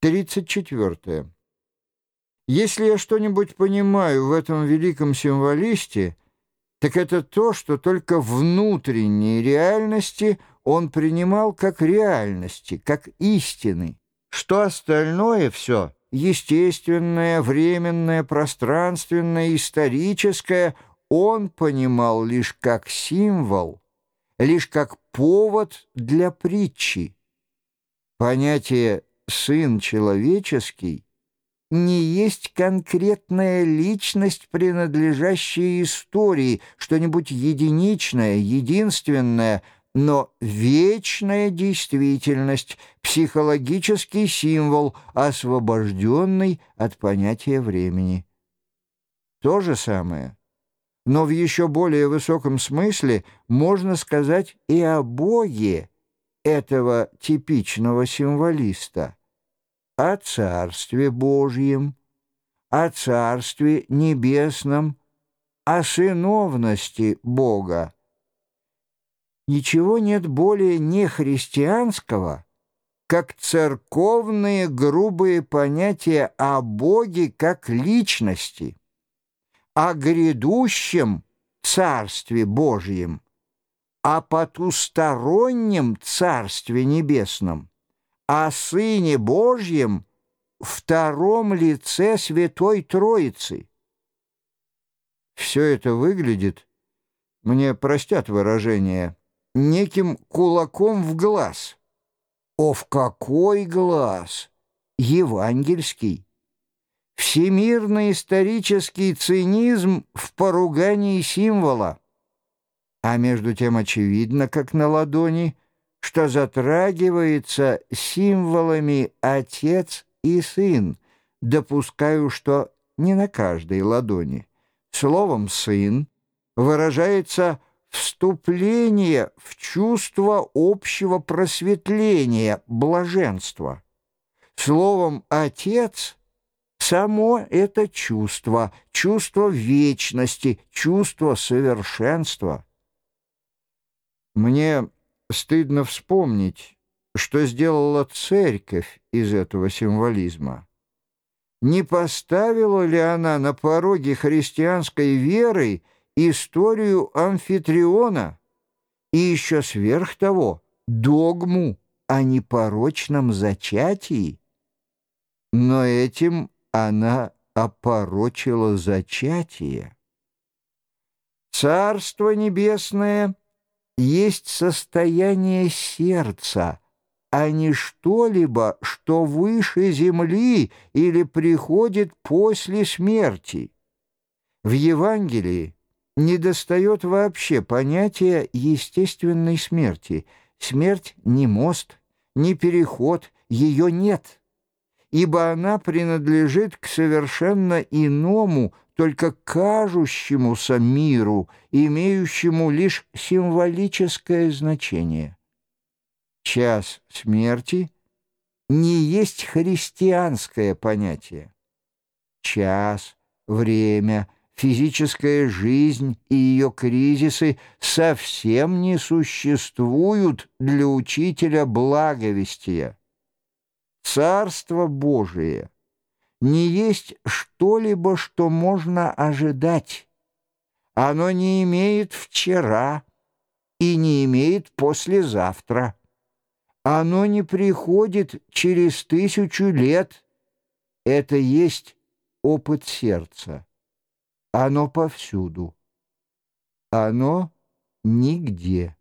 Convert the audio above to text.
34. Если я что-нибудь понимаю в этом великом символисте, так это то, что только внутренние реальности он принимал как реальности, как истины, что остальное все — естественное, временное, пространственное, историческое — он понимал лишь как символ, лишь как повод для притчи. Понятие сын человеческий не есть конкретная личность, принадлежащая истории, что-нибудь единичное, единственное, но вечная действительность, психологический символ, освобожденный от понятия времени. То же самое, но в еще более высоком смысле можно сказать и о Боге, этого типичного символиста, о Царстве Божьем, о Царстве Небесном, о сыновности Бога. Ничего нет более нехристианского, как церковные грубые понятия о Боге как личности, о грядущем Царстве Божьем – о потустороннем Царстве Небесном, о Сыне Божьем, втором лице Святой Троицы. Все это выглядит, мне простят выражение, неким кулаком в глаз. О, в какой глаз! Евангельский! Всемирный исторический цинизм в поругании символа. А между тем очевидно, как на ладони, что затрагивается символами отец и сын. Допускаю, что не на каждой ладони. Словом «сын» выражается вступление в чувство общего просветления, блаженства. Словом «отец» — само это чувство, чувство вечности, чувство совершенства — мне стыдно вспомнить, что сделала церковь из этого символизма. Не поставила ли она на пороге христианской веры историю амфитриона и еще сверх того догму о непорочном зачатии? Но этим она опорочила зачатие. Царство Небесное — есть состояние сердца, а не что-либо, что выше земли или приходит после смерти. В Евангелии недостает вообще понятия естественной смерти. Смерть не мост, не переход, ее нет, ибо она принадлежит к совершенно иному, только кажущемуся миру, имеющему лишь символическое значение. Час смерти не есть христианское понятие. Час, время, физическая жизнь и ее кризисы совсем не существуют для учителя благовестия. Царство Божие — не есть что-либо, что можно ожидать. Оно не имеет вчера и не имеет послезавтра. Оно не приходит через тысячу лет. Это есть опыт сердца. Оно повсюду. Оно нигде.